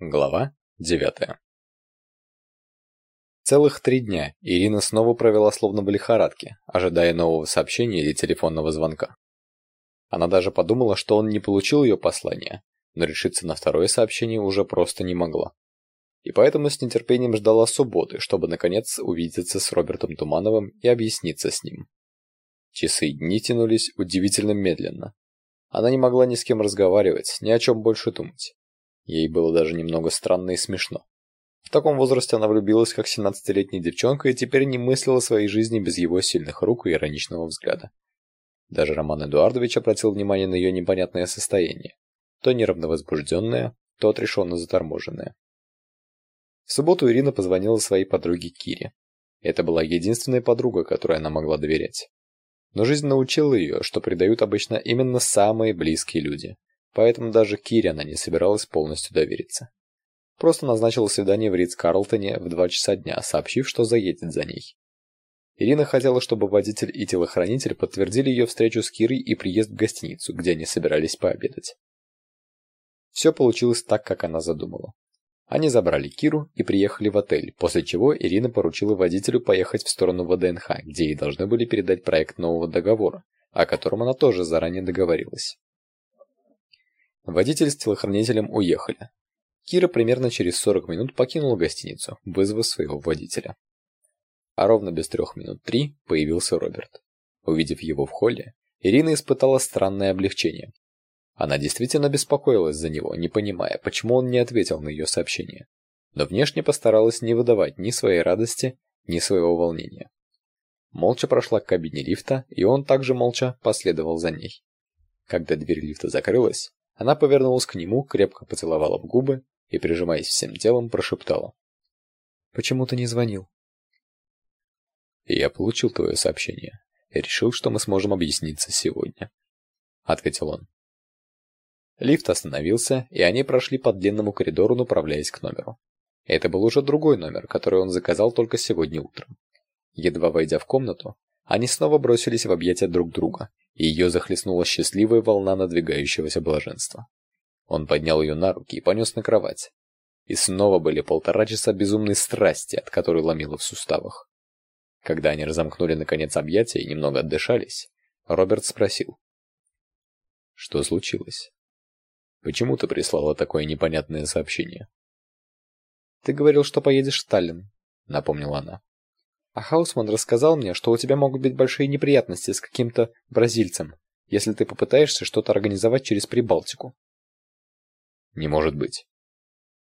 Глава 9. Целых три дня Ирина снова провела словно в лихорадке, ожидая нового сообщения или телефонного звонка. Она даже подумала, что он не получил ее послание, но решиться на второе сообщение уже просто не могла. И поэтому с нетерпением ждала субботы, чтобы наконец увидеться с Робертом Тумановым и объясниться с ним. Часы и дни тянулись удивительно медленно. Она не могла ни с кем разговаривать, ни о чем больше думать. Ей было даже немного странно и смешно. В таком возрасте она влюбилась как 17-летняя девчонка и теперь не мыслила своей жизни без его сильных рук и ироничного взгляда. Даже Роман Эдуардович обратил внимание на ее непонятное состояние. То нервно возбужденное, то отрешенно заторможенное. В субботу Ирина позвонила своей подруге Кире. Это была единственная подруга, которой она могла доверять. Но жизнь научила ее, что предают обычно именно самые близкие люди поэтому даже Кире она не собиралась полностью довериться. Просто назначила свидание в Ридс-Карлтоне в два часа дня, сообщив, что заедет за ней. Ирина хотела, чтобы водитель и телохранитель подтвердили ее встречу с Кирой и приезд в гостиницу, где они собирались пообедать. Все получилось так, как она задумала. Они забрали Киру и приехали в отель, после чего Ирина поручила водителю поехать в сторону ВДНХ, где ей должны были передать проект нового договора, о котором она тоже заранее договорилась. Водитель с телохранителем уехали. Кира примерно через 40 минут покинула гостиницу, вызвав своего водителя. А ровно без трех минут три появился Роберт. Увидев его в холле, Ирина испытала странное облегчение. Она действительно беспокоилась за него, не понимая, почему он не ответил на ее сообщение. Но внешне постаралась не выдавать ни своей радости, ни своего волнения. Молча прошла к кабине лифта, и он также молча последовал за ней. Когда дверь лифта закрылась, она повернулась к нему, крепко поцеловала в губы и, прижимаясь всем телом, прошептала. «Почему ты не звонил?» «Я получил твое сообщение и решил, что мы сможем объясниться сегодня», — ответил он. Лифт остановился, и они прошли по длинному коридору, направляясь к номеру. Это был уже другой номер, который он заказал только сегодня утром. Едва войдя в комнату, они снова бросились в объятия друг друга, и ее захлестнула счастливая волна надвигающегося блаженства. Он поднял ее на руки и понес на кровать. И снова были полтора часа безумной страсти, от которой ломило в суставах. Когда они разомкнули наконец объятия и немного отдышались, Роберт спросил. «Что случилось? Почему ты прислала такое непонятное сообщение?» «Ты говорил, что поедешь в Сталин», — напомнила она. А Хаусман рассказал мне, что у тебя могут быть большие неприятности с каким-то бразильцем, если ты попытаешься что-то организовать через Прибалтику. Не может быть.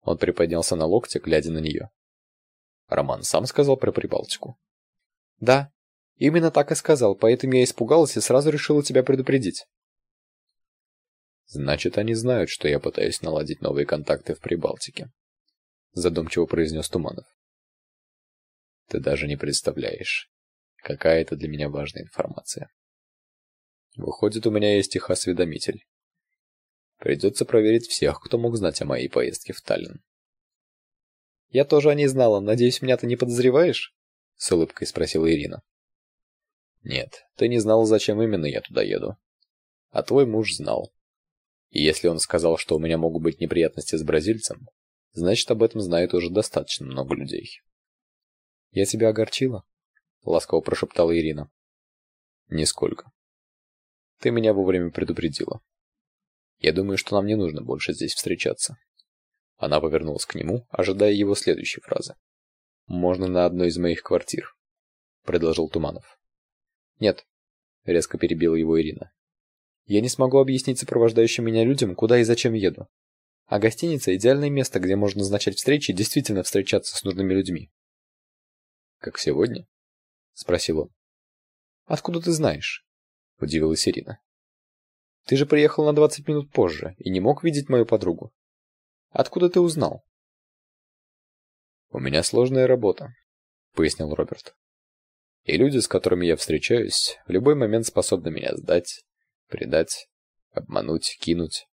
Он приподнялся на локте, глядя на нее. Роман сам сказал про Прибалтику. Да, именно так и сказал, поэтому я испугалась и сразу решила тебя предупредить. Значит, они знают, что я пытаюсь наладить новые контакты в Прибалтике, задумчиво произнес Туманов. Ты даже не представляешь, какая это для меня важная информация. Выходит, у меня есть их осведомитель. Придется проверить всех, кто мог знать о моей поездке в Таллин. Я тоже о ней знала. Надеюсь, меня ты не подозреваешь? С улыбкой спросила Ирина. Нет, ты не знала, зачем именно я туда еду. А твой муж знал. И если он сказал, что у меня могут быть неприятности с бразильцем, значит, об этом знает уже достаточно много людей. Я тебя огорчила? ласково прошептала Ирина. Нисколько. Ты меня вовремя предупредила. Я думаю, что нам не нужно больше здесь встречаться. Она повернулась к нему, ожидая его следующей фразы. Можно на одной из моих квартир, предложил Туманов. Нет, резко перебила его Ирина. Я не смогу объяснить сопровождающим меня людям, куда и зачем еду. А гостиница идеальное место, где можно назначать встречи и действительно встречаться с нужными людьми. Как сегодня? спросил он. Откуда ты знаешь? удивилась Ирина. Ты же приехал на двадцать минут позже и не мог видеть мою подругу. Откуда ты узнал? У меня сложная работа, пояснил Роберт. И люди, с которыми я встречаюсь, в любой момент способны меня сдать, предать, обмануть, кинуть.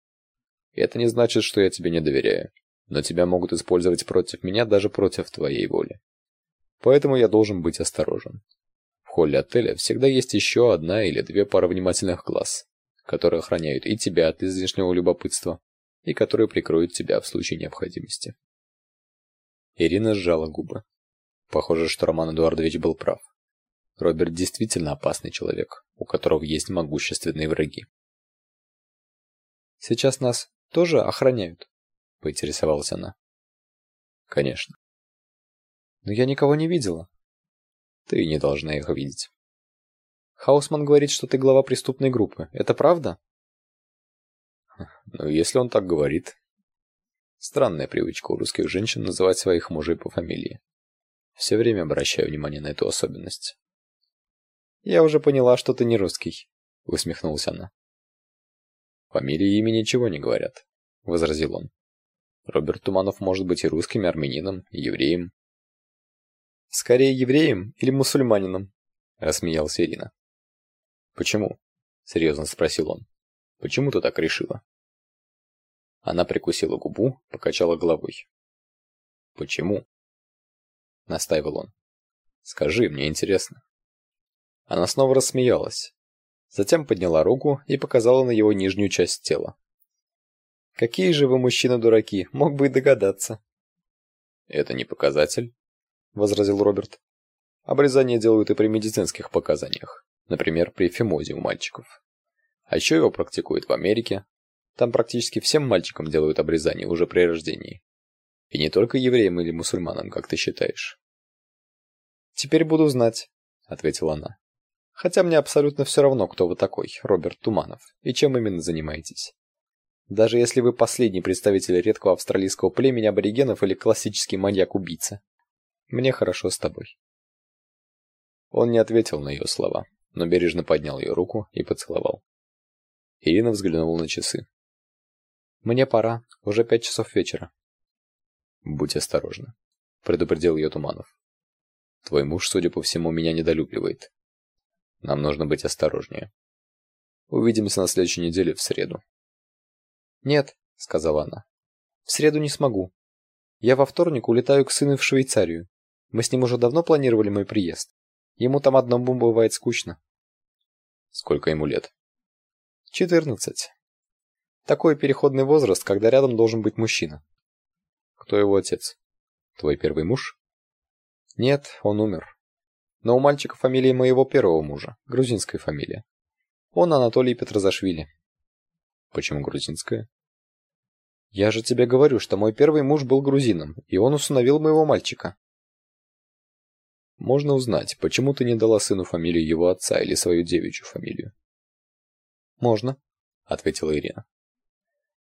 И это не значит, что я тебе не доверяю, но тебя могут использовать против меня даже против твоей воли. Поэтому я должен быть осторожен. В холле отеля всегда есть еще одна или две пары внимательных глаз, которые охраняют и тебя от излишнего любопытства, и которые прикроют тебя в случае необходимости. Ирина сжала губы. Похоже, что Роман Эдуардович был прав. Роберт действительно опасный человек, у которого есть могущественные враги. Сейчас нас тоже охраняют, поинтересовалась она. Конечно. Но я никого не видела. Ты не должна их видеть. Хаусман говорит, что ты глава преступной группы. Это правда? Ну, если он так говорит. Странная привычка у русских женщин называть своих мужей по фамилии. Все время обращаю внимание на эту особенность. Я уже поняла, что ты не русский, усмехнулась она. Фамилии и имя ничего не говорят, возразил он. Роберт Туманов может быть и русским, и армянином, и евреем. Скорее евреем или мусульманином, рассмеялась Ирина. Почему? серьезно спросил он. Почему ты так решила? Она прикусила губу, покачала головой. Почему? настаивал он. Скажи, мне интересно. Она снова рассмеялась. Затем подняла руку и показала на его нижнюю часть тела. Какие же вы мужчины-дураки, мог бы и догадаться. Это не показатель, возразил Роберт. Обрезание делают и при медицинских показаниях, например, при фимозе у мальчиков. А еще его практикуют в Америке. Там практически всем мальчикам делают обрезание уже при рождении. И не только евреям или мусульманам, как ты считаешь. Теперь буду знать, ответила она. Хотя мне абсолютно все равно, кто вы такой, Роберт Туманов, и чем именно занимаетесь. Даже если вы последний представитель редкого австралийского племени аборигенов или классический маньяк-убийца. Мне хорошо с тобой. Он не ответил на ее слова, но бережно поднял ее руку и поцеловал. Ирина взглянула на часы. Мне пора, уже пять часов вечера. Будь осторожна, предупредил ее Туманов. Твой муж, судя по всему, меня недолюбливает. Нам нужно быть осторожнее. Увидимся на следующей неделе в среду. Нет, сказала она. В среду не смогу. Я во вторник улетаю к сыну в Швейцарию. Мы с ним уже давно планировали мой приезд. Ему там одному бывает скучно. Сколько ему лет? Четырнадцать. Такой переходный возраст, когда рядом должен быть мужчина. Кто его отец? Твой первый муж? Нет, он умер. Но у мальчика фамилия моего первого мужа, грузинская фамилия. Он Анатолий Петрозашвили. Почему грузинская? Я же тебе говорю, что мой первый муж был грузином, и он усыновил моего мальчика. Можно узнать, почему ты не дала сыну фамилию его отца или свою девичью фамилию? Можно, ответила Ирина.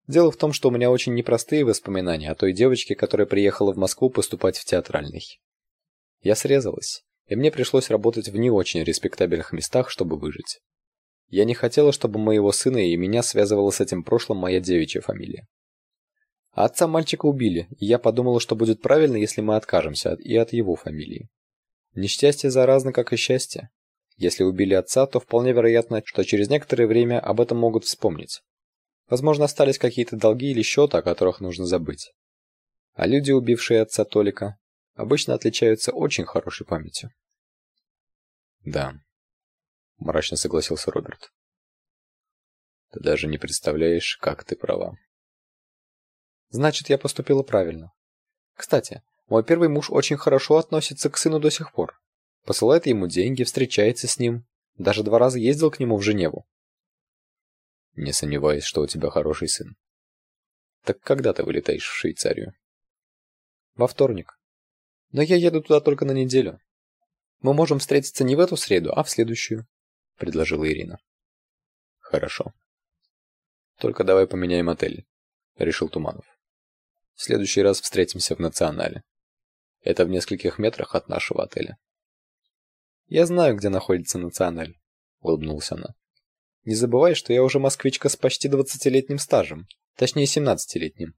Дело в том, что у меня очень непростые воспоминания о той девочке, которая приехала в Москву поступать в театральный. Я срезалась и мне пришлось работать в не очень респектабельных местах, чтобы выжить. Я не хотела, чтобы моего сына и меня связывала с этим прошлым моя девичья фамилия. А отца мальчика убили, и я подумала, что будет правильно, если мы откажемся и от его фамилии. Несчастье заразно, как и счастье. Если убили отца, то вполне вероятно, что через некоторое время об этом могут вспомнить. Возможно, остались какие-то долги или счета, о которых нужно забыть. А люди, убившие отца Толика, обычно отличаются очень хорошей памятью. Да, мрачно согласился Роберт. Ты даже не представляешь, как ты права. Значит, я поступила правильно. Кстати, мой первый муж очень хорошо относится к сыну до сих пор. Посылает ему деньги, встречается с ним, даже два раза ездил к нему в Женеву. Не сомневаюсь, что у тебя хороший сын. Так когда ты вылетаешь в Швейцарию? Во вторник. Но я еду туда только на неделю. Мы можем встретиться не в эту среду, а в следующую, предложила Ирина. Хорошо. Только давай поменяем отель, решил Туманов. В следующий раз встретимся в Национале. Это в нескольких метрах от нашего отеля. Я знаю, где находится Националь, улыбнулась она. Не забывай, что я уже москвичка с почти двадцатилетним стажем, точнее семнадцатилетним.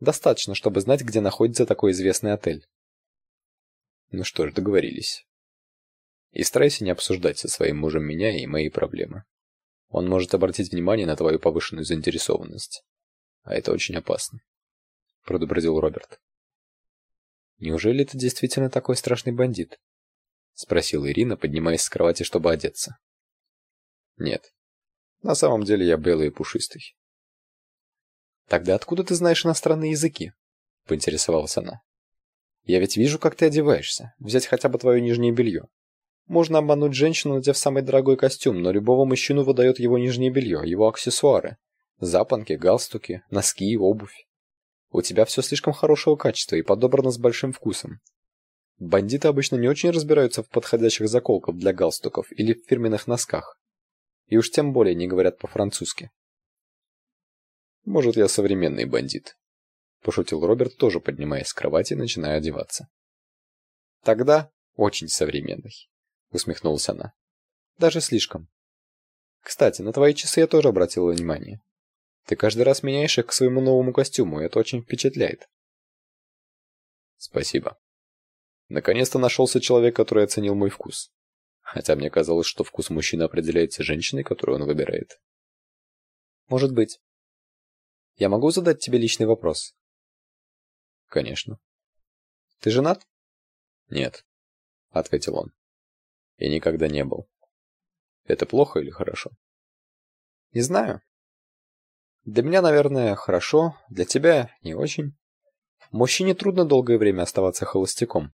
Достаточно, чтобы знать, где находится такой известный отель. Ну что ж, договорились. И старайся не обсуждать со своим мужем меня и мои проблемы. Он может обратить внимание на твою повышенную заинтересованность. А это очень опасно, предупредил Роберт. Неужели ты действительно такой страшный бандит? спросила Ирина, поднимаясь с кровати, чтобы одеться. Нет. На самом деле я белый и пушистый. Тогда откуда ты знаешь иностранные языки? поинтересовалась она. Я ведь вижу, как ты одеваешься. Взять хотя бы твое нижнее белье. Можно обмануть женщину, надев самый дорогой костюм, но любого мужчину выдает его нижнее белье, его аксессуары. Запонки, галстуки, носки, обувь. У тебя все слишком хорошего качества и подобрано с большим вкусом. Бандиты обычно не очень разбираются в подходящих заколках для галстуков или в фирменных носках. И уж тем более не говорят по-французски. Может, я современный бандит, пошутил Роберт, тоже поднимаясь с кровати и начиная одеваться. Тогда очень современный усмехнулась она. Даже слишком. Кстати, на твои часы я тоже обратила внимание. Ты каждый раз меняешь их к своему новому костюму, и это очень впечатляет. Спасибо. Наконец-то нашелся человек, который оценил мой вкус. Хотя мне казалось, что вкус мужчины определяется женщиной, которую он выбирает. Может быть. Я могу задать тебе личный вопрос? Конечно. Ты женат? Нет, ответил он. Я никогда не был. Это плохо или хорошо? Не знаю. Для меня, наверное, хорошо, для тебя не очень. Мужчине трудно долгое время оставаться холостяком.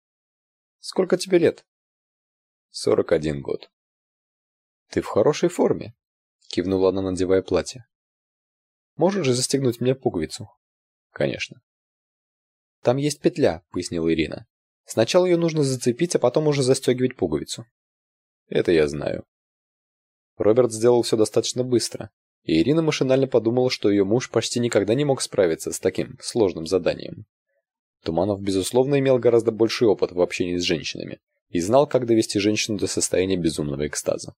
Сколько тебе лет? Сорок один год. Ты в хорошей форме, кивнула она, надевая платье. Можешь же застегнуть мне пуговицу? Конечно. Там есть петля, пояснила Ирина. Сначала ее нужно зацепить, а потом уже застегивать пуговицу. Это я знаю. Роберт сделал все достаточно быстро, и Ирина машинально подумала, что ее муж почти никогда не мог справиться с таким сложным заданием. Туманов, безусловно, имел гораздо больший опыт в общении с женщинами и знал, как довести женщину до состояния безумного экстаза.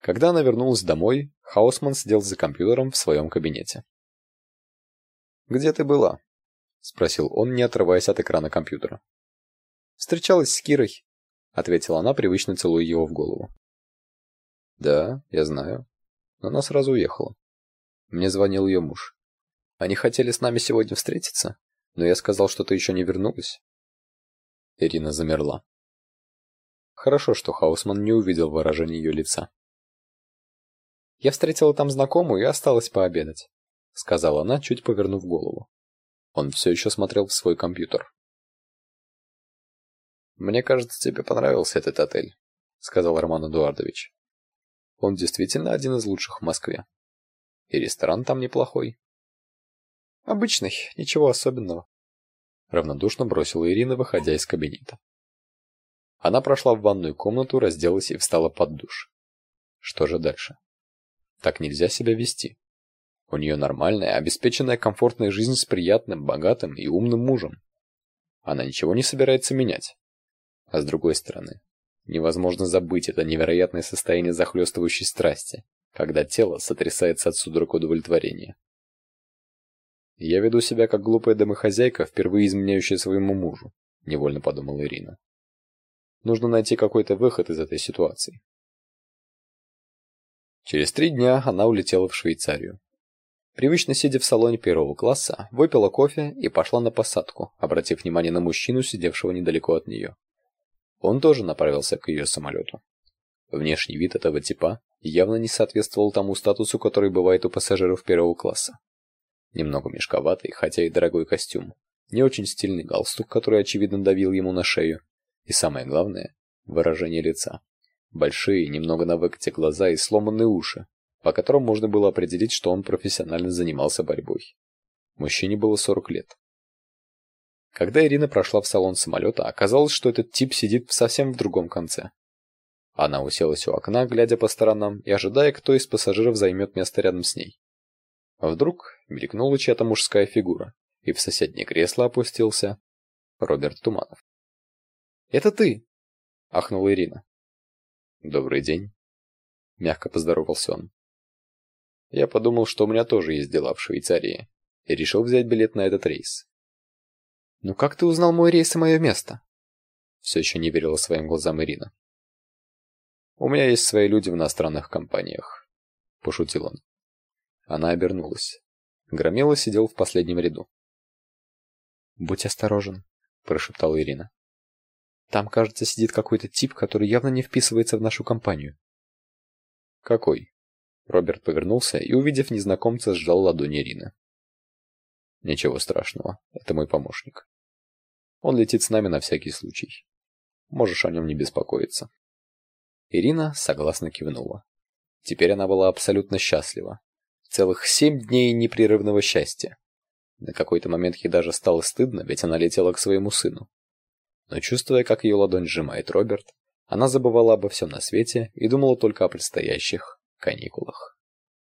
Когда она вернулась домой, Хаусман сидел за компьютером в своем кабинете. «Где ты была?» — спросил он, не отрываясь от экрана компьютера. «Встречалась с Кирой ответила она, привычно целуя его в голову. Да, я знаю. Но она сразу уехала. Мне звонил ее муж. Они хотели с нами сегодня встретиться, но я сказал, что ты еще не вернулась. Ирина замерла. Хорошо, что Хаусман не увидел выражения ее лица. Я встретила там знакомую и осталась пообедать, сказала она, чуть повернув голову. Он все еще смотрел в свой компьютер. Мне кажется, тебе понравился этот отель, сказал Роман Эдуардович. Он действительно один из лучших в Москве. И ресторан там неплохой. Обычный, ничего особенного, равнодушно бросила Ирина, выходя из кабинета. Она прошла в ванную комнату, разделась и встала под душ. Что же дальше? Так нельзя себя вести. У нее нормальная, обеспеченная комфортная жизнь с приятным, богатым и умным мужем. Она ничего не собирается менять. А с другой стороны, невозможно забыть это невероятное состояние захлестывающей страсти, когда тело сотрясается от судорог удовлетворения. Я веду себя как глупая домохозяйка, впервые изменяющая своему мужу, невольно подумала Ирина. Нужно найти какой-то выход из этой ситуации. Через три дня она улетела в Швейцарию. Привычно сидя в салоне первого класса, выпила кофе и пошла на посадку, обратив внимание на мужчину, сидевшего недалеко от нее. Он тоже направился к ее самолету. Внешний вид этого типа явно не соответствовал тому статусу, который бывает у пассажиров первого класса. Немного мешковатый, хотя и дорогой костюм, не очень стильный галстук, который очевидно давил ему на шею, и самое главное выражение лица. Большие, немного на выкате глаза и сломанные уши, по которым можно было определить, что он профессионально занимался борьбой. Мужчине было 40 лет. Когда Ирина прошла в салон самолета, оказалось, что этот тип сидит совсем в другом конце. Она уселась у окна, глядя по сторонам и ожидая, кто из пассажиров займет место рядом с ней. Вдруг мелькнула чья-то мужская фигура, и в соседнее кресло опустился Роберт Туманов. «Это ты!» — ахнула Ирина. «Добрый день!» — мягко поздоровался он. Я подумал, что у меня тоже есть дела в Швейцарии, и решил взять билет на этот рейс. «Ну как ты узнал мой рейс и мое место?» Все еще не верила своим глазам Ирина. «У меня есть свои люди в иностранных компаниях», — пошутил он. Она обернулась. Громила сидел в последнем ряду. «Будь осторожен», — прошептала Ирина. «Там, кажется, сидит какой-то тип, который явно не вписывается в нашу компанию». «Какой?» Роберт повернулся и, увидев незнакомца, сжал ладонь Ирины. Ничего страшного, это мой помощник. Он летит с нами на всякий случай. Можешь о нем не беспокоиться. Ирина согласно кивнула. Теперь она была абсолютно счастлива. Целых семь дней непрерывного счастья. На какой-то момент ей даже стало стыдно, ведь она летела к своему сыну. Но чувствуя, как ее ладонь сжимает Роберт, она забывала обо всем на свете и думала только о предстоящих каникулах.